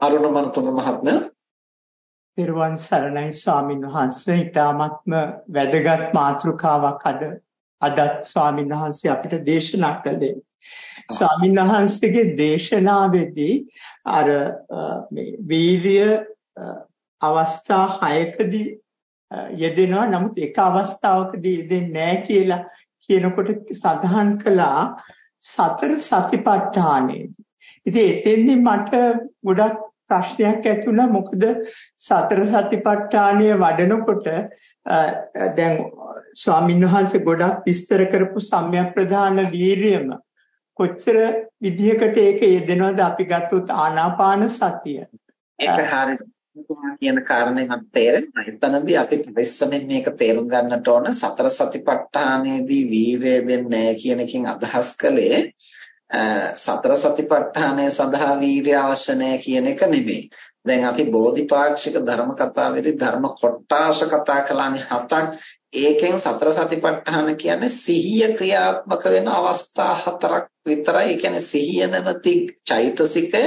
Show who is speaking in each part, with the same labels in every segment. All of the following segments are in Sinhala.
Speaker 1: අරුණ මනතුංග මහත්මයා.
Speaker 2: පෙරවන් සරණයි ස්වාමින් වහන්සේ. ඊටාත්ම වැදගත් මාතෘකාවක් අද අදත් ස්වාමින් වහන්සේ අපිට දේශනා කළේ. ස්වාමින් වහන්සේගේ දේශනාවේදී අර මේ වීර්ය අවස්ථා 6කදී යෙදෙනවා. නමුත් එක අවස්ථාවකදී යෙදෙන්නේ නැහැ කියලා කියනකොට සඳහන් කළා සතර සතිපට්ඨානයේදී. ඉතින් එතෙන්දි මට ගොඩක් ප්‍රශ්නයක් ඇති වුණා මොකද සතර සතිපට්ඨානය වඩනකොට දැන් ස්වාමින්වහන්සේ ගොඩක් විස්තර කරපු සම්‍යක් ප්‍රධාන වීරියම කොච්චර විදිහකට ඒක යෙදෙනවද? අපි ගත්තොත් ආනාපාන සතිය.
Speaker 1: ඒක හරියට කියන කාරණේ මට තේරෙනවා. එතනදී අපි පරිස්සමෙන් මේක තේරුම් ගන්නට ඕන. සතර සතිපට්ඨානයේදී වීරය දෙන්නේ නැහැ කියන එකකින් අදහස් කළේ සතර සතිපට්ඨානය සඳහා වීරිය අවශ්‍ය නැහැ කියන එක නෙමෙයි. දැන් අපි බෝධිපාක්ෂික ධර්ම කතාවේදී ධර්ම කොටාශ කතා කළානේ හතක්. ඒකෙන් සතර සතිපට්ඨාන කියන්නේ සිහිය ක්‍රියාත්මක වෙන අවස්ථා හතරක් විතරයි. ඒ කියන්නේ සිහිය නැමැති චෛතසිකය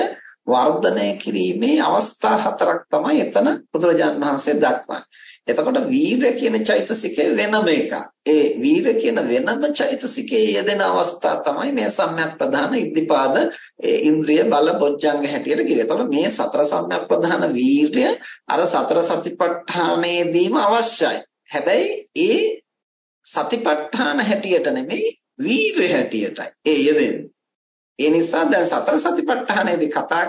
Speaker 1: වර්ධනය කිරීමේ අවස්ථා හතරක් තමයි එතන බුදුරජාන් වහන්සේ දක්වන්නේ. එතකොට වීරය කියන චෛතසිකය වෙනම එකක්. ඒ වීරය කියන වෙනම චෛතසිකයේ යෙදෙන අවස්ථා තමයි මේ සම්‍යක් ප්‍රධාන ඉද්ධිපාද ඉන්ද්‍රිය බල බොජ්ජංග හැටියට කිව්වේ. එතකොට මේ සතර සම්‍යක් ප්‍රධාන වීරය අර සතර සතිපට්ඨානයේදීම අවශ්‍යයි. හැබැයි ඒ සතිපට්ඨාන හැටියට නෙමෙයි වීරය හැටියටයි ඒ යෙදෙන්නේ. ඒ නිසා දැන් සතර සතිපට්ඨානයේදී කතා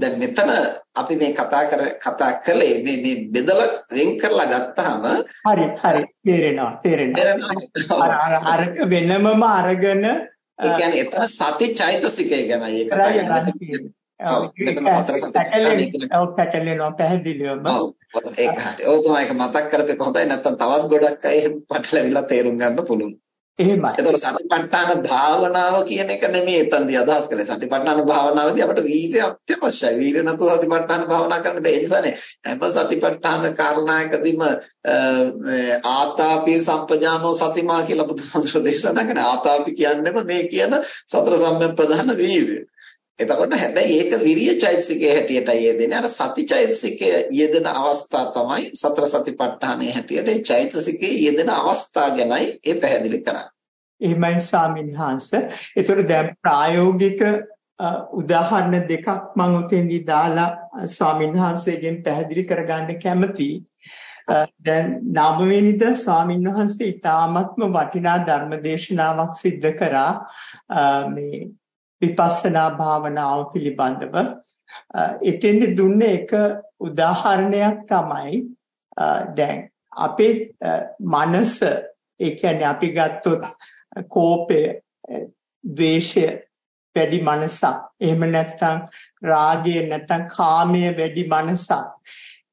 Speaker 1: දැන් මෙතන අපි මේ කතා කර කතා කළේ මේ මේ බෙදලා වෙන් කරලා ගත්තාම
Speaker 2: හරි හරි. තේරෙනවා තේරෙනවා. අර අර වෙනමම අරගෙන
Speaker 1: ඒ කියන්නේ එතන සති චෛතසිකය ගැනයි ඒ කතා කරන්නේ ඒක හරි. ඔව් තමයි ඒක මතක් කරපේක හොඳයි. නැත්නම් තවත් ගොඩක් අය එහෙම පැටලවිලා තේරුම් ගන්න පුළුවන්
Speaker 2: එහෙමයි.
Speaker 1: ඒතකොට සතිපට්ඨාන භාවනාව කියන එක නෙමෙයි එතනදී අදහස් කරන්නේ. සතිපට්ඨාන භාවනාවේදී අපිට වීර්ය අත්‍යවශ්‍යයි. වීර්ය නැතුව සතිපට්ඨාන භාවනා කරන්න බෑ. ඒ නිසානේ හැම සතිපට්ඨාන කාරණායකදීම ආතාපි සම්පජානෝ සතිමා කියලා බුදුහාමුදුරෝ දේශනා කරන ආතාපි කියන්නේම මේ කියන සතර සම්‍යක් ප්‍රධාන වීර්ය. එතකොට හැබැයි ඒක විරිය චෛතසිකයේ හැටියටයි යෙදෙන්නේ. අර සති චෛතසිකයේ යෙදෙන අවස්ථා තමයි සතර සතිපට්ඨානයේ හැටියට ඒ චෛතසිකයේ යෙදෙන අවස්ථා ගැනයි ඒ පැහැදිලි කරන්නේ.
Speaker 2: එහෙමයි ස්වාමීන් වහන්සේ. ඒතර දැන් ප්‍රායෝගික උදාහරණ දෙකක් මම උතෙන්දී දාලා ස්වාමීන් වහන්සේගෙන් පැහැදිලි කරගන්න කැමතියි. දැන් නවවෙනිද ස්වාමීන් වහන්සේ ඊ타ත්ම වටිනා ධර්ම දේශනාවක් සිද්ධ කරා මේ විපස්සනා භාවනාව පිළිබඳව. එතෙන්දි දුන්නේ එක උදාහරණයක් තමයි දැන් අපේ මනස ඒ කියන්නේ අපි ගත්තොත් කෝපය ද්වේෂය වැඩි මනසක්. එහෙම නැත්නම් රාගය නැත්නම් කාමය වැඩි මනසක්.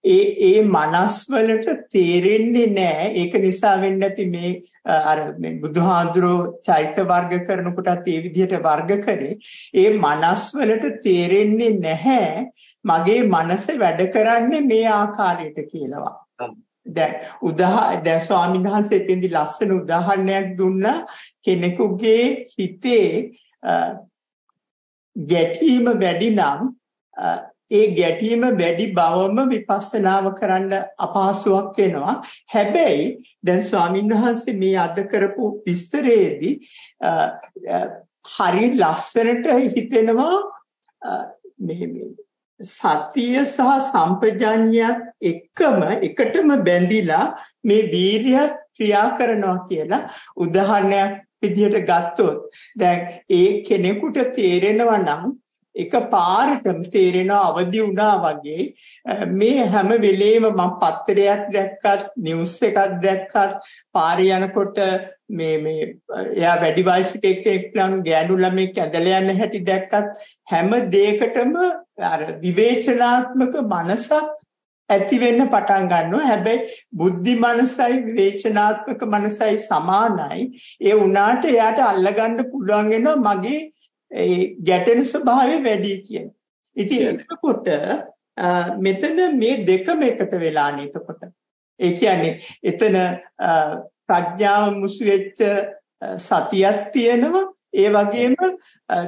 Speaker 2: ඒ ඒ මනස් වලට තේරෙන්නේ නැහැ ඒක නිසා වෙන්නේ නැති මේ අර මේ බුදුහාඳුරෝ චෛත වර්ග කරනකොටත් ඒ විදිහට වර්ග කරේ. ඒ මනස් වලට තේරෙන්නේ නැහැ මගේ මනස වැඩ කරන්නේ මේ ආකාරයට කියලාවා දැන් උදා දැන් ස්වාමීන් වහන්සේ එතෙන්දි ලස්සන උදාහරණයක් දුන්නා. කෙනෙකුගේ හිතේ ගැටීම වැඩි නම් ඒ ගැටීම වැඩි බවම විපස්සනාව කරන්න අපහසුයක් වෙනවා. හැබැයි දැන් ස්වාමින්වහන්සේ මේ අද කරපු විස්තරයේදී හරි ලස්සනට හිතෙනවා මේ සතිය සහ සම්පජඤ්ඤයත් එක්කම එකටම බැඳිලා මේ වීරියත් ක්‍රියා කරනවා කියලා උදාහරණයක් විදිහට ගත්තොත් දැන් ඒ කෙනෙකුට තේරෙනවා නම් එක පාරටම තේරෙනවා අවදි වුණා වගේ මේ හැම වෙලේම මම පත්තරයක් දැක්කත් නිවුස් එකක් දැක්කත් පාරේ යනකොට මේ මේ එයා වැඩි වයසක එක්කෙනෙක් නම් ගෑනු ළමෙක් ඇදලා යන හැටි දැක්කත් හැම දෙයකටම අර විවේචනාත්මක මනසක් ඇති වෙන්න පටන් ගන්නවා. හැබැයි බුද්ධි මනසයි විවේචනාත්මක මනසයි සමානයි. ඒ උනාට එයාට අල්ලගන්න පුළුවන් වෙනවා මගේ ඒ ගැටෙන ස්වභාවය වැඩි කියන්නේ. ඉතින් එතකොට මෙතන මේ දෙකම එකට වෙලානේ එතකොට. ඒ කියන්නේ එතන ප්‍රඥාව මුසු වෙච්ච සතියක් තියෙනවා ඒ වගේම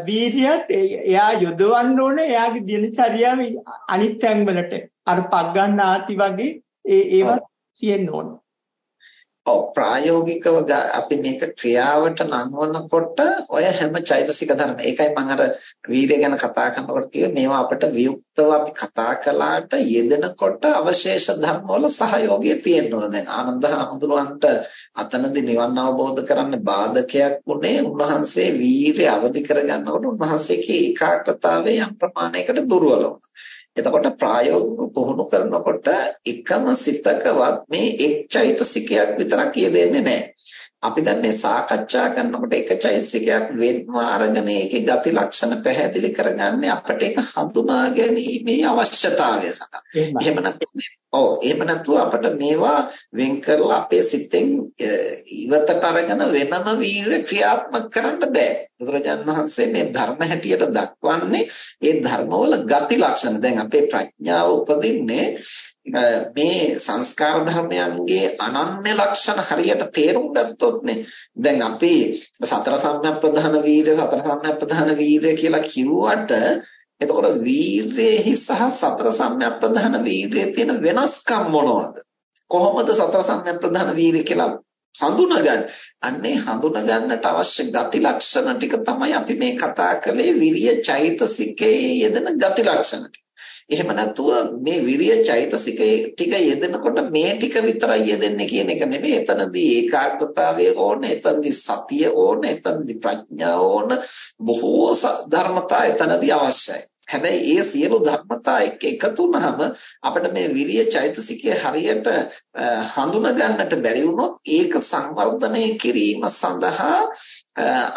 Speaker 2: වීරියත් එයා යොදවන්න ඕනේ එයාගේ දිනචරියාවේ අනිත් තැන්වලට අර පක් ගන්න ආති වගේ ඒ ඒවා තියෙන්න ඕනේ.
Speaker 1: ඔව් ප්‍රායෝගිකව අපි මේක ක්‍රියාවට නංවනකොට ඔය හැම චෛතසික ධර්ම ඒකයි මම අර වීර්ය ගැන කතා කරනකොට කිව්වේ මේවා අපිට වියුක්තව අපි කතා කළාට යෙදෙනකොට අවශේෂ ධර්ම වල සහයෝගය තියෙන්න ඕන. දැන් ආනන්ද හඳුනවන්ට අතනදී නිවන් අවබෝධ කරන්න බාධකයක් උනේ උන්වහන්සේ වීර්ය අවදි කරගන්නකොට උන්වහන්සේගේ ඒකාග්‍රතාවය යම් ප්‍රමාණයකට දුර්වල වුණා. එතකොට ප්‍රායෝගිකව පුහුණු කරනකොට එකම සිතකවත් මේ එක් චෛතසිකයක් විතරක් යෙදෙන්නේ නැහැ. අපි දැන් මේ සාකච්ඡා කරනකොට එක චෛතසිකයක් වෙන්ව අරගෙන ඒකේ ගති ලක්ෂණ පැහැදිලි කරගන්නේ අපිට ඒක හඳුනා ගැනීමේ අවශ්‍යතාවය සඳහා. එහෙම නැත්නම් ඔව් එහෙම නැතුව අපිට මේවා වෙන් කරලා අපේ සිතෙන් ඉවතට අරගෙන වෙනම වීර්ය ක්‍රියාත්මක කරන්න බෑ. බුදුරජාණන් වහන්සේ මේ ධර්ම හැටියට දක්වන්නේ ඒ ධර්මවල ගති ලක්ෂණ. දැන් අපේ ප්‍රඥාව උපදින්නේ මේ සංස්කාර ධර්මයන්ගේ අනන්‍ය ලක්ෂණ හරියට තේරුම් ගත්තොත්නේ දැන් අපි සතර සම්‍යක්ප්‍රධාන වීර්ය සතර සම්‍යක්ප්‍රධාන වීර්ය කියලා කිව්වට එතකොට වීර්යෙහි සහ සතර සම්‍යක්ප්‍රධාන වීර්යයේ තියෙන වෙනස්කම් මොනවද කොහොමද සතර සම්‍යක්ප්‍රධාන වීර්ය කියලා හඳුනගන්න. අන්නේ හඳුනගන්නට අවශ්‍ය ගති ලක්ෂණ ටික තමයි අපි මේ කතා කළේ විරිය චෛතසිකයේ යෙදෙන ගති ලක්ෂණ ටික. එහෙම නැතුව මේ විරිය චෛතසිකයේ ටික යෙදෙනකොට මේ ටික විතරයි යෙදෙන්නේ කියන එක නෙමෙයි. එතනදී ඒකාග්‍රතාවය ඕන, එතනදී සතිය ඕන, එතනදී ප්‍රඥාව ඕන බොහෝ ධර්මතා එතනදී අවශ්‍යයි. හැබැයි ඒ සියලු ධර්මතා එක්ක එකතු වුනහම අපිට මේ විරිය චෛතසිකය හරියට හඳුනා ගන්නට බැරි වුණොත් ඒක සංවර්ධනය කිරීම සඳහා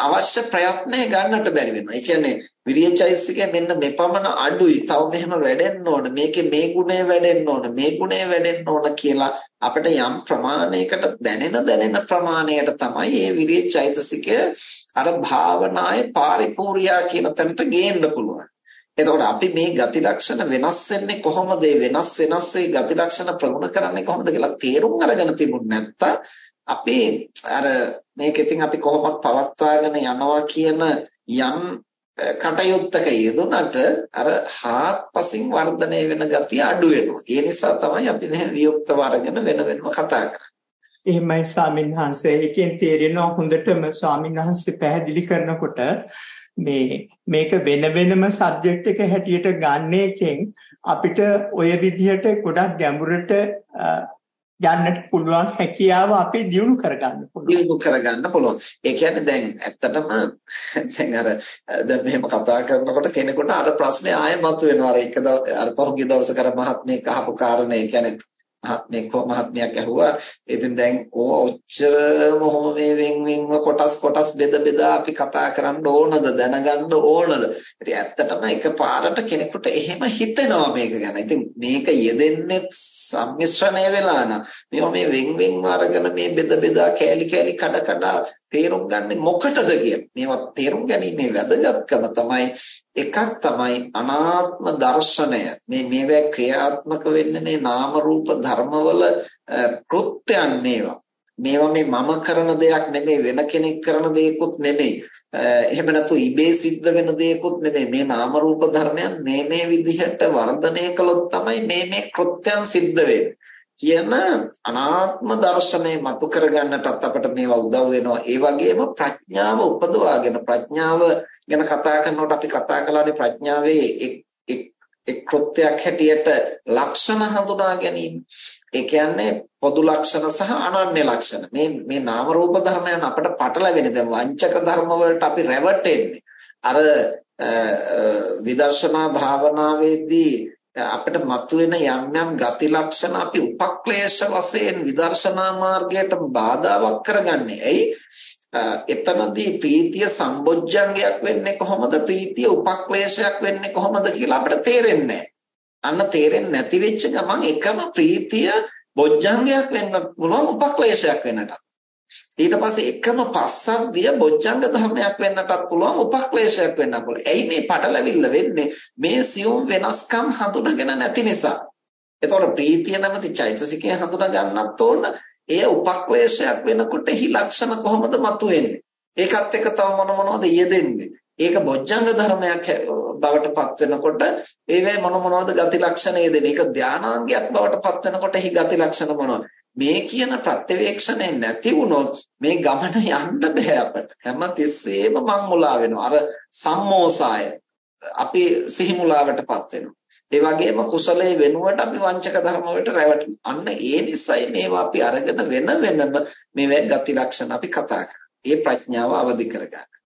Speaker 1: අවශ්‍ය ප්‍රයත්නය ගන්නට බැරි වෙනවා. ඒ කියන්නේ විරිය චෛතසිකය මෙන්න මෙපමණ අඩුයි. තව මෙහෙම වැඩෙන්න ඕන. මේකේ මේ ගුණය වැඩෙන්න ඕන. මේ ගුණය වැඩෙන්න ඕන කියලා අපිට යම් ප්‍රමාණයකට දැනෙන දැනෙන ප්‍රමාණයට තමයි මේ විරිය චෛතසිකය අර භාවනායේ පාරිපූර්ණියා කියන තැනට ගේන්න පුළුවන්. එතකොට අපි මේ ගති ලක්ෂණ වෙනස් වෙන්නේ කොහොමද? වෙනස් වෙනස් ඒ ගති ලක්ෂණ ප්‍රගුණ කරන්නේ කොහොමද කියලා තේරුම් අරගෙන තිබුණ නැත්තම් අපි අර මේක ඉතින් අපි කොහොමද පවත්වාගෙන යනවා කියන යම් කටයුත්තක යෙදුනට අර හාත්පසින් වර්ධනය වෙන ගතිය අඩු වෙනවා. ඒ නිසා තමයි අපි මෙහෙම වියුක්තව අරගෙන වෙන වෙනම කතා කරන්නේ.
Speaker 2: එහෙමයි ස්වාමීන් වහන්සේ. ඒකෙන් තේරෙනවා හොඳටම ස්වාමීන් වහන්සේ පැහැදිලි කරනකොට මේ මේක වෙන වෙනම සබ්ජෙක්ට් එක හැටියට ගන්න එකෙන් අපිට ඔය විදිහට ගොඩක් ගැඹුරට යන්නට පුළුවන් හැකියාව අපි දියුණු කරගන්න පුළුවන්.
Speaker 1: දියුණු කරගන්න පුළුවන්. ඒ කියන්නේ දැන් ඇත්තටම දැන් අර දැන් මෙහෙම කතා කරනකොට කෙනෙකුට අර ප්‍රශ්නේ ආයෙ මතුවෙනවා. අර එක අර පහුගිය දවසක අර මහත්මයෙක් අහපු කාරණේ කියන්නේ මහත්මයෙක් හෝ මහත්මියක් ඇහුවා. ඉතින් දැන් ඕ ඔච්චරම ඔහොම මේ වෙන් වෙන්ව කොටස් කොටස් බෙද බෙදා අපි කතා කරන්න ඕනද දැනගන්න ඕනද? ඉතින් ඇත්තටම එකපාරට කෙනෙකුට එහෙම හිතෙනවා මේක ගැන. ඉතින් මේක යෙදෙන්නේ සම්මිශ්‍රණය වෙලා නම්. මේවා මේ වෙන් වෙන්ව අරගෙන මේ බෙද බෙදා කෑලි කෑලි කඩ කඩ තේරුම් ගන්න මොකටද කියලා. මේවා තේරුම් ගැනීමේ වැදගත්කම තමයි එකක් තමයි අනාත්ම දර්ශනය. මේ මේවා ක්‍රියාත්මක වෙන්නේ මේ නාම රූප ධර්මවල කෘත්‍යයන් මේවා. මේවා මේ මම කරන දෙයක් නෙමෙයි වෙන කෙනෙක් කරන දෙයක්ුත් නෙමෙයි. එහෙම නැතු ඉබේ සිද්ධ වෙන දෙයක්ුත් නෙමෙයි. මේ නාම රූප ධර්මයන් මේ මේ විදිහට වර්ධනය කළොත් තමයි මේ මේ කෘත්‍යයන් සිද්ධ වෙන්නේ. කියන අනාත්ම දර්ශනය මතු කරගන්නටත් අපට මේවා උදව් වෙනවා. ඒ වගේම ප්‍රඥාව උපදවාගෙන ප්‍රඥාව ගැන කතා කරනකොට අපි කතා කළානේ ප්‍රඥාවේ එක් එක් කෘත්‍යයක් හැටියට ලක්ෂණ හඳුනා ගැනීම. ඒ කියන්නේ පොදු ලක්ෂණ සහ අනන්‍ය ලක්ෂණ. මේ මේ නාම රූප ධර්මයන් අපට පටලවෙන්නේ. දැන් වංචක ධර්ම වලට අපි රැවටෙන්නේ. අර විදර්ශනා භාවනාවේදී අපිට මතුවෙන යම් යම් ගති ලක්ෂණ අපි උපක්ලේශ වශයෙන් විදර්ශනා මාර්ගයට බාධාවක් කරගන්නේ. ඇයි? එතනදී ප්‍රීතිය සම්බොජ්ජංගයක් වෙන්නේ කොහොමද? ප්‍රීතිය උපක්ලේශයක් වෙන්නේ කොහොමද කියලා අපිට තේරෙන්නේ අන්න තේරෙන්නේ නැති වෙච්ච ගමන් එකම ප්‍රීතිය බොජ්ජංගයක් වෙන්න පුළුවන් උපක්ලේශයක් වෙන්නට. ඊට පස්සේ එකම පස්සද්ධිය බොජ්ජංග ධර්මයක් වෙන්නටත් පුළුවන් උපක්ලේශයක් වෙන්න පුළුවන්. ඇයි මේ පටලැවිල්ල වෙන්නේ? මේ සියුම් වෙනස්කම් හඳුනගෙන නැති නිසා. එතකොට ප්‍රීතිය නැමැති චෛතසිකය හඳුනා ගන්නත් ඕන. එය උපක්ලේශයක් වෙනකොට එහි ලක්ෂණ කොහොමද මතුවෙන්නේ? ඒකත් එක්ක තව මොන මොනවද යෙදෙන්නේ? ඒක බොජ්ජංග ධර්මයක් බවට පත් වෙනකොට ඒවේ මොන මොනවද ගති ලක්ෂණ යෙදෙන්නේ? ඒක ධානාංගයක් බවට පත් වෙනකොට එහි ගති ලක්ෂණ මොනවද? මේ කියන ප්‍රත්‍යවේක්ෂණය නැති වුණොත් මේ ගමන යන්න බෑ අපට. හැම තිස්සෙම මං මුලා වෙනවා. අර සම්මෝසාය අපි සිහිමුලාවටපත් වෙනවා. ඒ වගේම කුසලයේ වෙනුවට අපි වංචක ධර්ම වලට රැවටෙනවා. අන්න ඒ නිසයි මේවා අපි අරගෙන වෙන වෙනම මේවා ගති ලක්ෂණ අපි කතා කරන්නේ. ඒ ප්‍රඥාව අවදි කරගන්න.